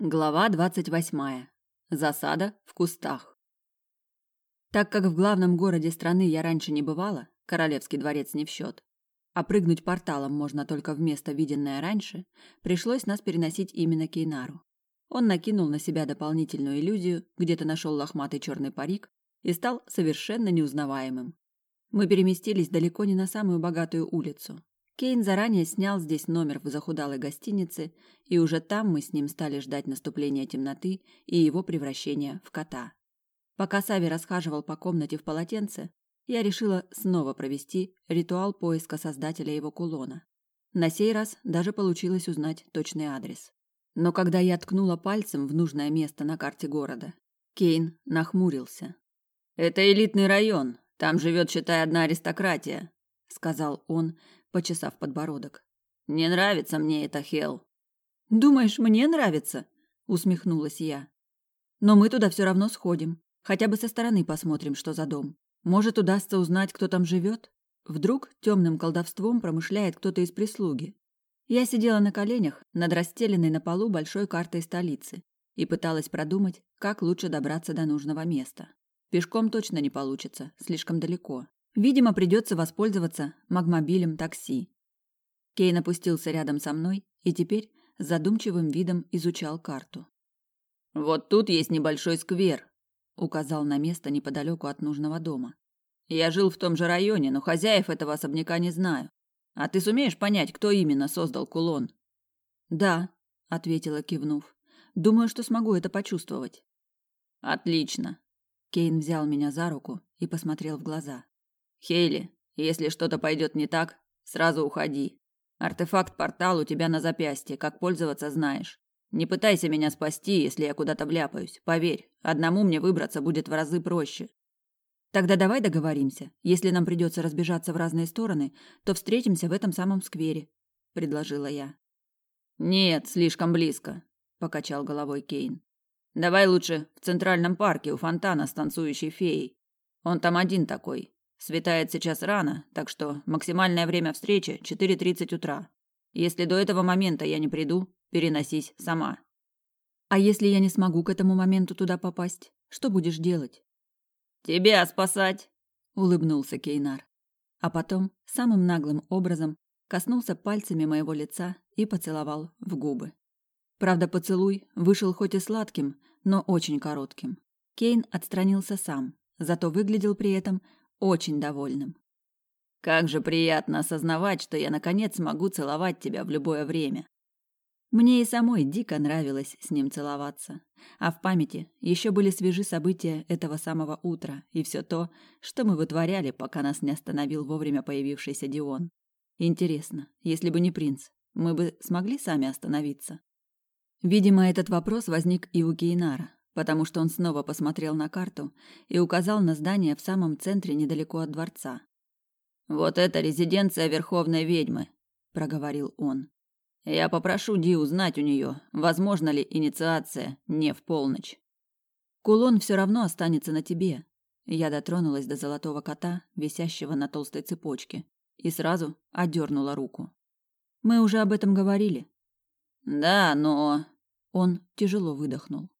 Глава двадцать восьмая. Засада в кустах. Так как в главном городе страны я раньше не бывала, Королевский дворец не в счет, а прыгнуть порталом можно только в место, виденное раньше, пришлось нас переносить именно к Кейнару. Он накинул на себя дополнительную иллюзию, где-то нашел лохматый черный парик и стал совершенно неузнаваемым. Мы переместились далеко не на самую богатую улицу, Кейн заранее снял здесь номер в захудалой гостинице, и уже там мы с ним стали ждать наступления темноты и его превращения в кота. Пока Сави расхаживал по комнате в полотенце, я решила снова провести ритуал поиска создателя его кулона. На сей раз даже получилось узнать точный адрес. Но когда я ткнула пальцем в нужное место на карте города, Кейн нахмурился. «Это элитный район, там живет, считай, одна аристократия», — сказал он, почесав подбородок. Не нравится мне это, Хел. Думаешь, мне нравится? усмехнулась я. Но мы туда все равно сходим. Хотя бы со стороны посмотрим, что за дом. Может, удастся узнать, кто там живет? Вдруг темным колдовством промышляет кто-то из прислуги. Я сидела на коленях над расстеленной на полу большой картой столицы и пыталась продумать, как лучше добраться до нужного места. Пешком точно не получится, слишком далеко. Видимо, придется воспользоваться магмобилем такси. Кейн опустился рядом со мной и теперь с задумчивым видом изучал карту. «Вот тут есть небольшой сквер», — указал на место неподалеку от нужного дома. «Я жил в том же районе, но хозяев этого особняка не знаю. А ты сумеешь понять, кто именно создал кулон?» «Да», — ответила, кивнув. «Думаю, что смогу это почувствовать». «Отлично». Кейн взял меня за руку и посмотрел в глаза. Хейли, если что-то пойдет не так, сразу уходи. Артефакт-портал у тебя на запястье, как пользоваться знаешь. Не пытайся меня спасти, если я куда-то вляпаюсь. Поверь, одному мне выбраться будет в разы проще. Тогда давай договоримся. Если нам придется разбежаться в разные стороны, то встретимся в этом самом сквере, предложила я. Нет, слишком близко, покачал головой Кейн. Давай лучше в центральном парке у фонтана с танцующей феей. Он там один такой. Светает сейчас рано, так что максимальное время встречи 4:30 утра. Если до этого момента я не приду, переносись сама. А если я не смогу к этому моменту туда попасть, что будешь делать? Тебя спасать, улыбнулся Кейнар. А потом самым наглым образом коснулся пальцами моего лица и поцеловал в губы. Правда, поцелуй вышел хоть и сладким, но очень коротким. Кейн отстранился сам, зато выглядел при этом очень довольным. Как же приятно осознавать, что я наконец могу целовать тебя в любое время. Мне и самой дико нравилось с ним целоваться. А в памяти еще были свежи события этого самого утра и все то, что мы вытворяли, пока нас не остановил вовремя появившийся Дион. Интересно, если бы не принц, мы бы смогли сами остановиться? Видимо, этот вопрос возник и у Кейнара, потому что он снова посмотрел на карту и указал на здание в самом центре недалеко от дворца. «Вот это резиденция Верховной Ведьмы», — проговорил он. «Я попрошу Ди узнать у нее, возможно ли инициация не в полночь». «Кулон все равно останется на тебе». Я дотронулась до золотого кота, висящего на толстой цепочке, и сразу одернула руку. «Мы уже об этом говорили». «Да, но...» Он тяжело выдохнул.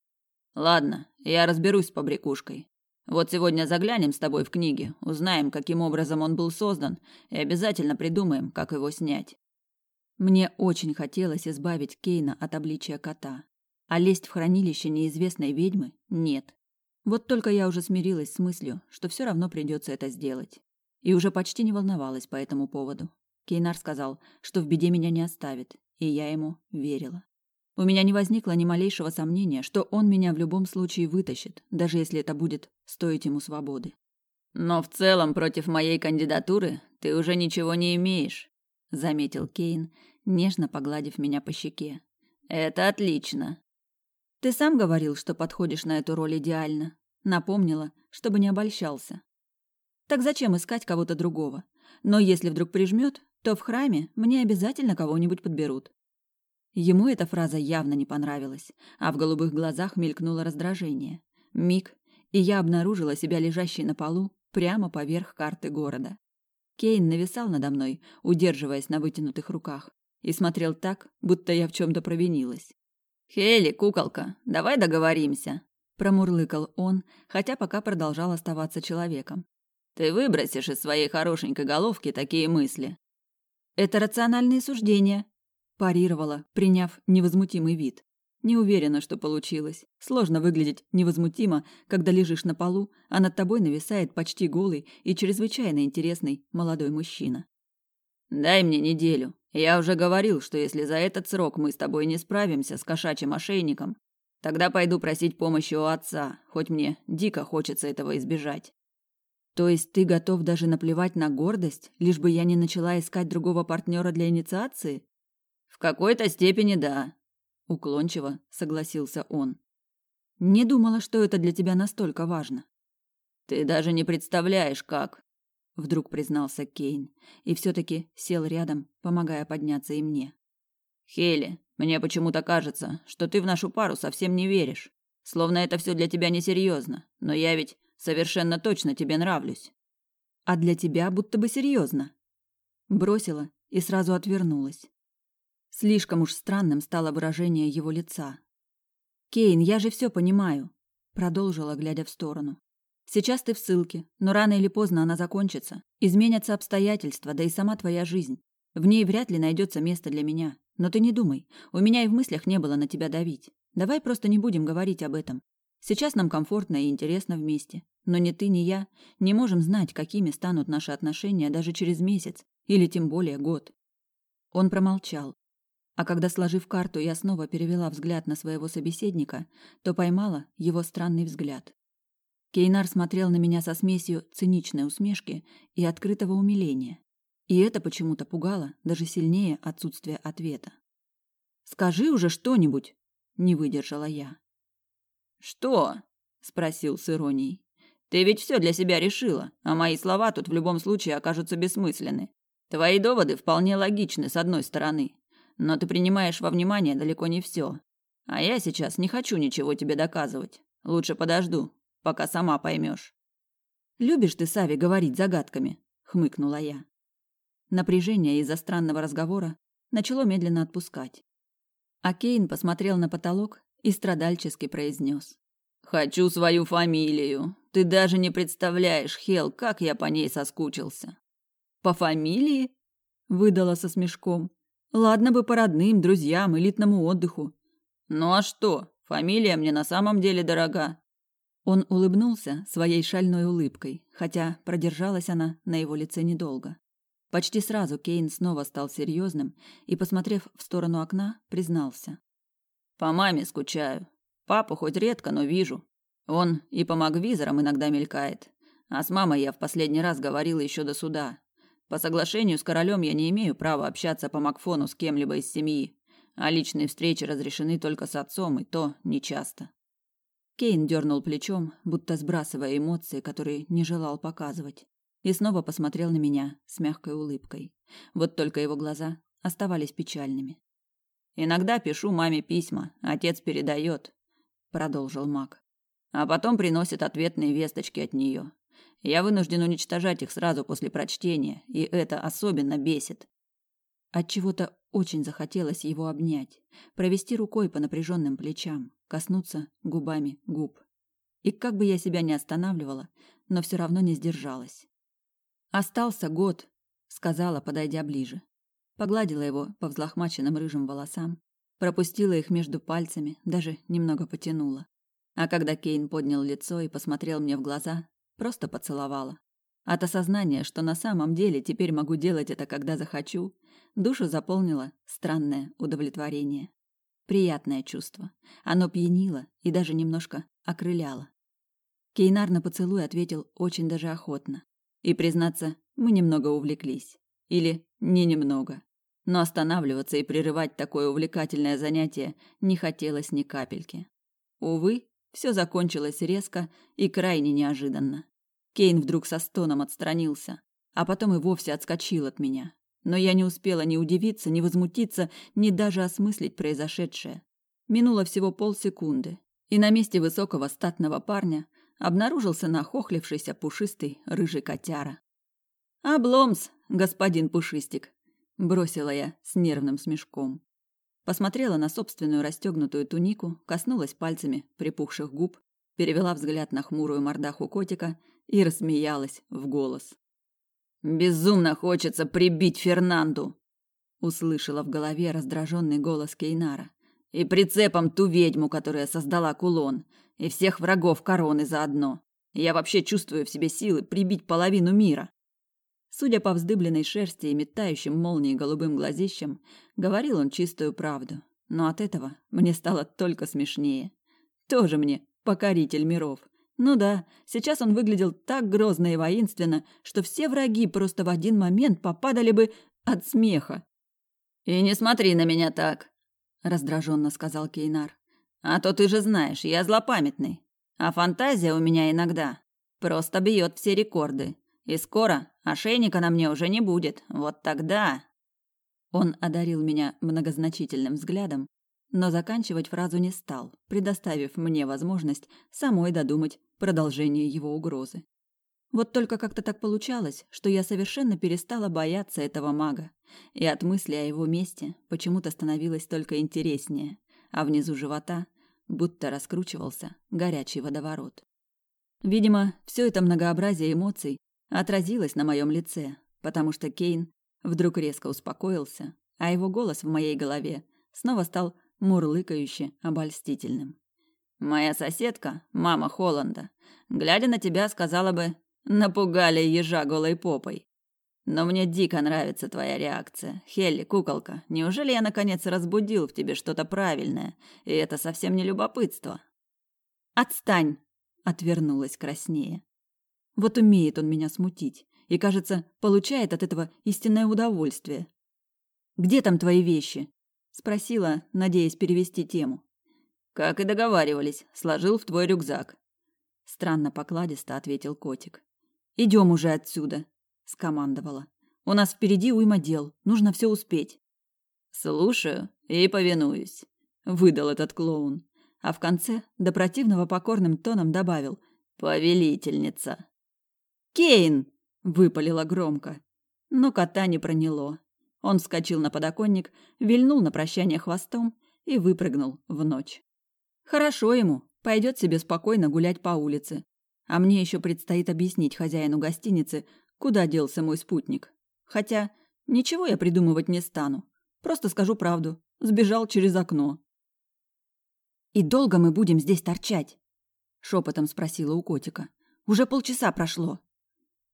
Ладно, я разберусь с побрякушкой. Вот сегодня заглянем с тобой в книги, узнаем, каким образом он был создан, и обязательно придумаем, как его снять. Мне очень хотелось избавить Кейна от обличия кота, а лезть в хранилище неизвестной ведьмы нет. Вот только я уже смирилась с мыслью, что все равно придется это сделать. И уже почти не волновалась по этому поводу. Кейнар сказал, что в беде меня не оставит, и я ему верила. У меня не возникло ни малейшего сомнения, что он меня в любом случае вытащит, даже если это будет стоить ему свободы. Но в целом против моей кандидатуры ты уже ничего не имеешь, заметил Кейн, нежно погладив меня по щеке. Это отлично. Ты сам говорил, что подходишь на эту роль идеально, напомнила, чтобы не обольщался. Так зачем искать кого-то другого? Но если вдруг прижмет, то в храме мне обязательно кого-нибудь подберут. Ему эта фраза явно не понравилась, а в голубых глазах мелькнуло раздражение. Миг, и я обнаружила себя лежащей на полу прямо поверх карты города. Кейн нависал надо мной, удерживаясь на вытянутых руках, и смотрел так, будто я в чем то провинилась. «Хейли, куколка, давай договоримся», – промурлыкал он, хотя пока продолжал оставаться человеком. «Ты выбросишь из своей хорошенькой головки такие мысли». «Это рациональные суждения», – парировала, приняв невозмутимый вид. Не уверена, что получилось. Сложно выглядеть невозмутимо, когда лежишь на полу, а над тобой нависает почти голый и чрезвычайно интересный молодой мужчина. «Дай мне неделю. Я уже говорил, что если за этот срок мы с тобой не справимся с кошачьим ошейником, тогда пойду просить помощи у отца, хоть мне дико хочется этого избежать». «То есть ты готов даже наплевать на гордость, лишь бы я не начала искать другого партнера для инициации?» «В какой-то степени да», уклончиво согласился он. Не думала, что это для тебя настолько важно. Ты даже не представляешь, как, вдруг признался Кейн и все таки сел рядом, помогая подняться и мне. Хейли, мне почему-то кажется, что ты в нашу пару совсем не веришь. Словно это все для тебя несерьезно, но я ведь совершенно точно тебе нравлюсь. А для тебя будто бы серьезно. Бросила и сразу отвернулась. Слишком уж странным стало выражение его лица. «Кейн, я же все понимаю», — продолжила, глядя в сторону. «Сейчас ты в ссылке, но рано или поздно она закончится. Изменятся обстоятельства, да и сама твоя жизнь. В ней вряд ли найдется место для меня. Но ты не думай, у меня и в мыслях не было на тебя давить. Давай просто не будем говорить об этом. Сейчас нам комфортно и интересно вместе. Но ни ты, ни я не можем знать, какими станут наши отношения даже через месяц или тем более год. Он промолчал, а когда, сложив карту, я снова перевела взгляд на своего собеседника, то поймала его странный взгляд. Кейнар смотрел на меня со смесью циничной усмешки и открытого умиления. И это почему-то пугало даже сильнее отсутствия ответа. «Скажи уже что-нибудь!» – не выдержала я. «Что?» – спросил с иронией. «Ты ведь все для себя решила, а мои слова тут в любом случае окажутся бессмысленны. Твои доводы вполне логичны, с одной стороны, но ты принимаешь во внимание далеко не все. А я сейчас не хочу ничего тебе доказывать. Лучше подожду, пока сама поймешь. Любишь ты, Сави, говорить загадками, хмыкнула я. Напряжение из-за странного разговора начало медленно отпускать. А Кейн посмотрел на потолок и страдальчески произнес. «Хочу свою фамилию. Ты даже не представляешь, Хел, как я по ней соскучился». «По фамилии?» – выдала со смешком. Ладно бы по родным, друзьям, элитному отдыху. Ну а что? Фамилия мне на самом деле дорога. Он улыбнулся своей шальной улыбкой, хотя продержалась она на его лице недолго. Почти сразу Кейн снова стал серьезным и, посмотрев в сторону окна, признался: "По маме скучаю. Папу хоть редко, но вижу. Он и по магвизорам иногда мелькает. А с мамой я в последний раз говорила еще до суда. По соглашению с королем я не имею права общаться по Макфону с кем-либо из семьи, а личные встречи разрешены только с отцом, и то нечасто. Кейн дернул плечом, будто сбрасывая эмоции, которые не желал показывать, и снова посмотрел на меня с мягкой улыбкой. Вот только его глаза оставались печальными. «Иногда пишу маме письма, отец передает», — продолжил Мак. «А потом приносит ответные весточки от нее. Я вынужден уничтожать их сразу после прочтения, и это особенно бесит. От чего-то очень захотелось его обнять, провести рукой по напряженным плечам, коснуться губами губ. И как бы я себя ни останавливала, но все равно не сдержалась. Остался год, сказала, подойдя ближе. Погладила его по взлохмаченным рыжим волосам, пропустила их между пальцами, даже немного потянула. А когда Кейн поднял лицо и посмотрел мне в глаза, Просто поцеловала. От осознания, что на самом деле теперь могу делать это, когда захочу, душу заполнило странное удовлетворение. Приятное чувство. Оно пьянило и даже немножко окрыляло. Кейнар на поцелуй ответил очень даже охотно. И, признаться, мы немного увлеклись. Или не немного. Но останавливаться и прерывать такое увлекательное занятие не хотелось ни капельки. Увы, все закончилось резко и крайне неожиданно. Кейн вдруг со стоном отстранился, а потом и вовсе отскочил от меня. Но я не успела ни удивиться, ни возмутиться, ни даже осмыслить произошедшее. Минуло всего полсекунды, и на месте высокого статного парня обнаружился нахохлившийся пушистый рыжий котяра. «Обломс, господин Пушистик!» – бросила я с нервным смешком. Посмотрела на собственную расстегнутую тунику, коснулась пальцами припухших губ, перевела взгляд на хмурую мордаху котика и рассмеялась в голос. «Безумно хочется прибить Фернанду!» услышала в голове раздраженный голос Кейнара. «И прицепом ту ведьму, которая создала кулон, и всех врагов короны заодно. Я вообще чувствую в себе силы прибить половину мира». Судя по вздыбленной шерсти и метающим молнией голубым глазищам, говорил он чистую правду. Но от этого мне стало только смешнее. Тоже мне покоритель миров. Ну да, сейчас он выглядел так грозно и воинственно, что все враги просто в один момент попадали бы от смеха. «И не смотри на меня так», — раздраженно сказал Кейнар. «А то ты же знаешь, я злопамятный. А фантазия у меня иногда просто бьет все рекорды. И скоро ошейника на мне уже не будет. Вот тогда...» Он одарил меня многозначительным взглядом, но заканчивать фразу не стал, предоставив мне возможность самой додумать продолжение его угрозы. Вот только как-то так получалось, что я совершенно перестала бояться этого мага, и от мысли о его месте почему-то становилось только интереснее, а внизу живота будто раскручивался горячий водоворот. Видимо, все это многообразие эмоций отразилось на моем лице, потому что Кейн вдруг резко успокоился, а его голос в моей голове снова стал мурлыкающе обольстительным. «Моя соседка, мама Холланда, глядя на тебя, сказала бы, напугали ежа голой попой. Но мне дико нравится твоя реакция. Хелли, куколка, неужели я наконец разбудил в тебе что-то правильное, и это совсем не любопытство?» «Отстань!» — отвернулась краснее. Вот умеет он меня смутить, и, кажется, получает от этого истинное удовольствие. «Где там твои вещи?» Спросила, надеясь перевести тему. «Как и договаривались, сложил в твой рюкзак». Странно покладисто ответил котик. «Идем уже отсюда», — скомандовала. «У нас впереди уйма дел, нужно все успеть». «Слушаю и повинуюсь», — выдал этот клоун. А в конце до противного покорным тоном добавил «Повелительница». «Кейн!» — выпалила громко. Но кота не проняло. Он вскочил на подоконник, вильнул на прощание хвостом и выпрыгнул в ночь. Хорошо ему, пойдет себе спокойно гулять по улице. А мне еще предстоит объяснить хозяину гостиницы, куда делся мой спутник. Хотя ничего я придумывать не стану. Просто скажу правду. Сбежал через окно. «И долго мы будем здесь торчать?» — шепотом спросила у котика. «Уже полчаса прошло».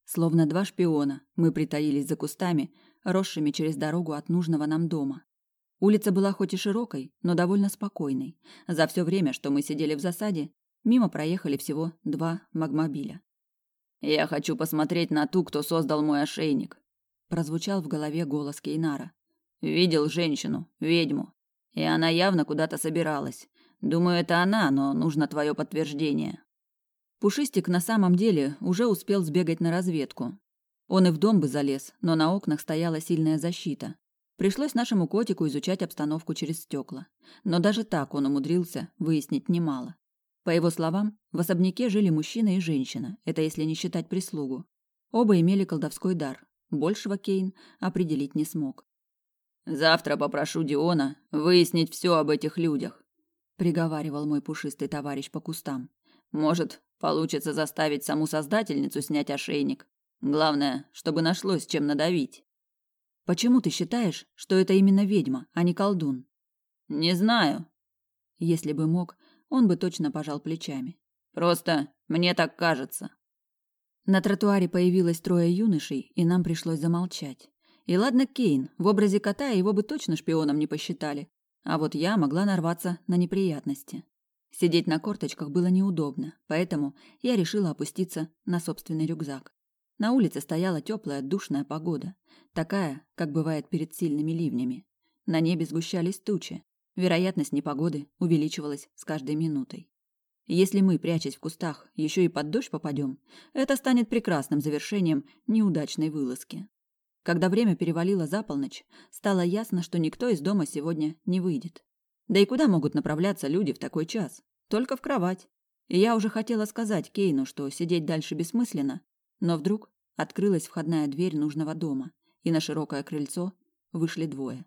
Словно два шпиона, мы притаились за кустами, росшими через дорогу от нужного нам дома. Улица была хоть и широкой, но довольно спокойной. За все время, что мы сидели в засаде, мимо проехали всего два магмобиля. «Я хочу посмотреть на ту, кто создал мой ошейник», – прозвучал в голове голос Кейнара. «Видел женщину, ведьму, и она явно куда-то собиралась. Думаю, это она, но нужно твое подтверждение». Пушистик на самом деле уже успел сбегать на разведку, он и в дом бы залез, но на окнах стояла сильная защита. Пришлось нашему котику изучать обстановку через стекла. Но даже так он умудрился выяснить немало. По его словам, в особняке жили мужчина и женщина, это если не считать прислугу. Оба имели колдовской дар. Большего Кейн определить не смог. «Завтра попрошу Диона выяснить все об этих людях», — приговаривал мой пушистый товарищ по кустам. «Может, получится заставить саму создательницу снять ошейник. Главное, чтобы нашлось чем надавить. Почему ты считаешь, что это именно ведьма, а не колдун? Не знаю. Если бы мог, он бы точно пожал плечами. Просто мне так кажется. На тротуаре появилось трое юношей, и нам пришлось замолчать. И ладно, Кейн, в образе кота его бы точно шпионом не посчитали. А вот я могла нарваться на неприятности. Сидеть на корточках было неудобно, поэтому я решила опуститься на собственный рюкзак. На улице стояла теплая, душная погода, такая, как бывает перед сильными ливнями. На небе сгущались тучи. Вероятность непогоды увеличивалась с каждой минутой. Если мы, прячась в кустах, еще и под дождь попадем, это станет прекрасным завершением неудачной вылазки. Когда время перевалило за полночь, стало ясно, что никто из дома сегодня не выйдет. Да и куда могут направляться люди в такой час? Только в кровать. И я уже хотела сказать Кейну, что сидеть дальше бессмысленно, но вдруг открылась входная дверь нужного дома, и на широкое крыльцо вышли двое.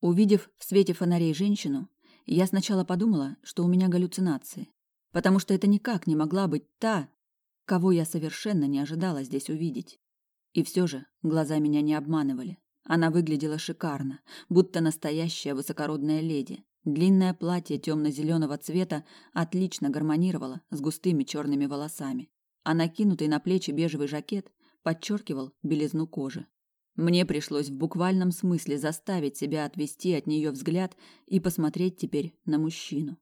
Увидев в свете фонарей женщину, я сначала подумала, что у меня галлюцинации, потому что это никак не могла быть та, кого я совершенно не ожидала здесь увидеть. И все же глаза меня не обманывали. Она выглядела шикарно, будто настоящая высокородная леди. Длинное платье темно-зеленого цвета отлично гармонировало с густыми черными волосами, а накинутый на плечи бежевый жакет подчеркивал белизну кожи. Мне пришлось в буквальном смысле заставить себя отвести от нее взгляд и посмотреть теперь на мужчину.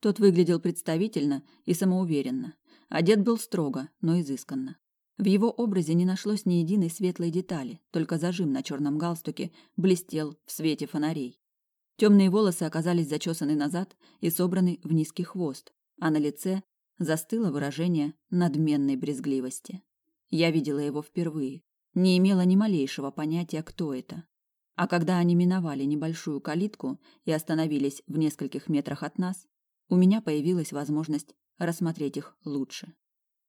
Тот выглядел представительно и самоуверенно. Одет был строго, но изысканно. В его образе не нашлось ни единой светлой детали, только зажим на черном галстуке блестел в свете фонарей. Темные волосы оказались зачесаны назад и собраны в низкий хвост, а на лице застыло выражение надменной брезгливости. Я видела его впервые, не имела ни малейшего понятия, кто это. А когда они миновали небольшую калитку и остановились в нескольких метрах от нас, у меня появилась возможность рассмотреть их лучше.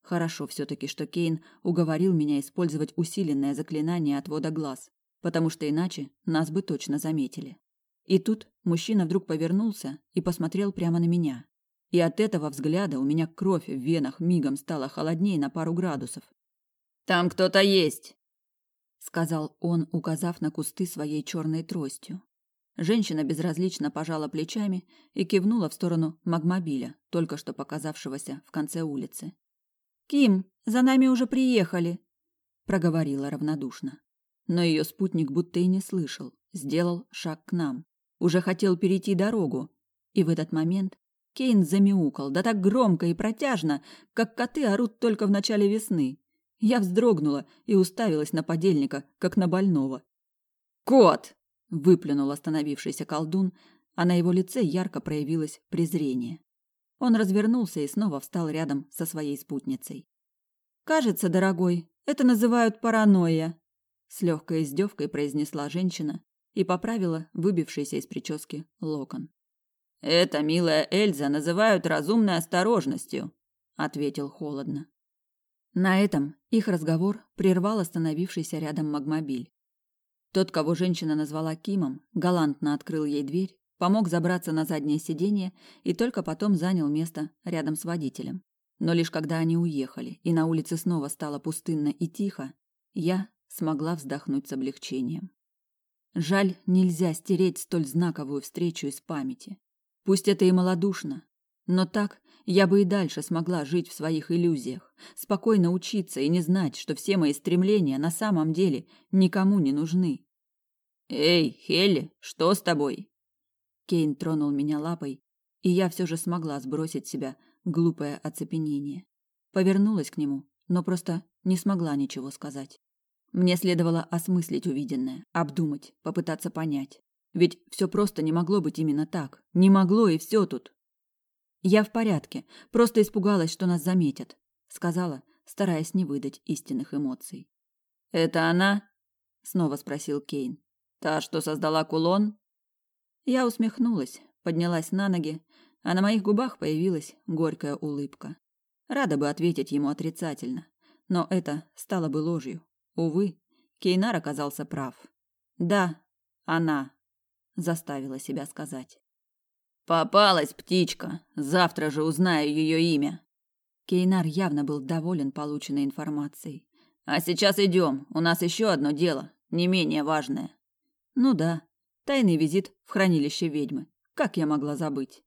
Хорошо все-таки, что Кейн уговорил меня использовать усиленное заклинание отвода глаз, потому что иначе нас бы точно заметили. И тут мужчина вдруг повернулся и посмотрел прямо на меня. И от этого взгляда у меня кровь в венах мигом стала холоднее на пару градусов. «Там кто-то есть!» сказал он, указав на кусты своей черной тростью. Женщина безразлично пожала плечами и кивнула в сторону магмобиля, только что показавшегося в конце улицы. «Ким, за нами уже приехали!» – проговорила равнодушно. Но ее спутник будто и не слышал, сделал шаг к нам. Уже хотел перейти дорогу, и в этот момент Кейн замяукал, да так громко и протяжно, как коты орут только в начале весны. Я вздрогнула и уставилась на подельника, как на больного. «Кот!» – выплюнул остановившийся колдун, а на его лице ярко проявилось презрение. Он развернулся и снова встал рядом со своей спутницей. «Кажется, дорогой, это называют паранойя», – с легкой издевкой произнесла женщина и поправила выбившийся из прически локон. «Это, милая Эльза, называют разумной осторожностью», – ответил холодно. На этом их разговор прервал остановившийся рядом магмобиль. Тот, кого женщина назвала Кимом, галантно открыл ей дверь, помог забраться на заднее сиденье и только потом занял место рядом с водителем. Но лишь когда они уехали, и на улице снова стало пустынно и тихо, я смогла вздохнуть с облегчением. Жаль, нельзя стереть столь знаковую встречу из памяти. Пусть это и малодушно, но так я бы и дальше смогла жить в своих иллюзиях, спокойно учиться и не знать, что все мои стремления на самом деле никому не нужны. «Эй, Хелли, что с тобой?» Кейн тронул меня лапой, и я все же смогла сбросить себя глупое оцепенение. Повернулась к нему, но просто не смогла ничего сказать. Мне следовало осмыслить увиденное, обдумать, попытаться понять. Ведь все просто не могло быть именно так. Не могло, и все тут. «Я в порядке, просто испугалась, что нас заметят», — сказала, стараясь не выдать истинных эмоций. «Это она?» — снова спросил Кейн. «Та, что создала кулон?» Я усмехнулась, поднялась на ноги, а на моих губах появилась горькая улыбка. Рада бы ответить ему отрицательно, но это стало бы ложью. Увы, Кейнар оказался прав. «Да, она», — заставила себя сказать. Попалась птичка. Завтра же узнаю ее имя. Кейнар явно был доволен полученной информацией. А сейчас идем. У нас еще одно дело, не менее важное. Ну да, тайный визит в хранилище ведьмы. Как я могла забыть?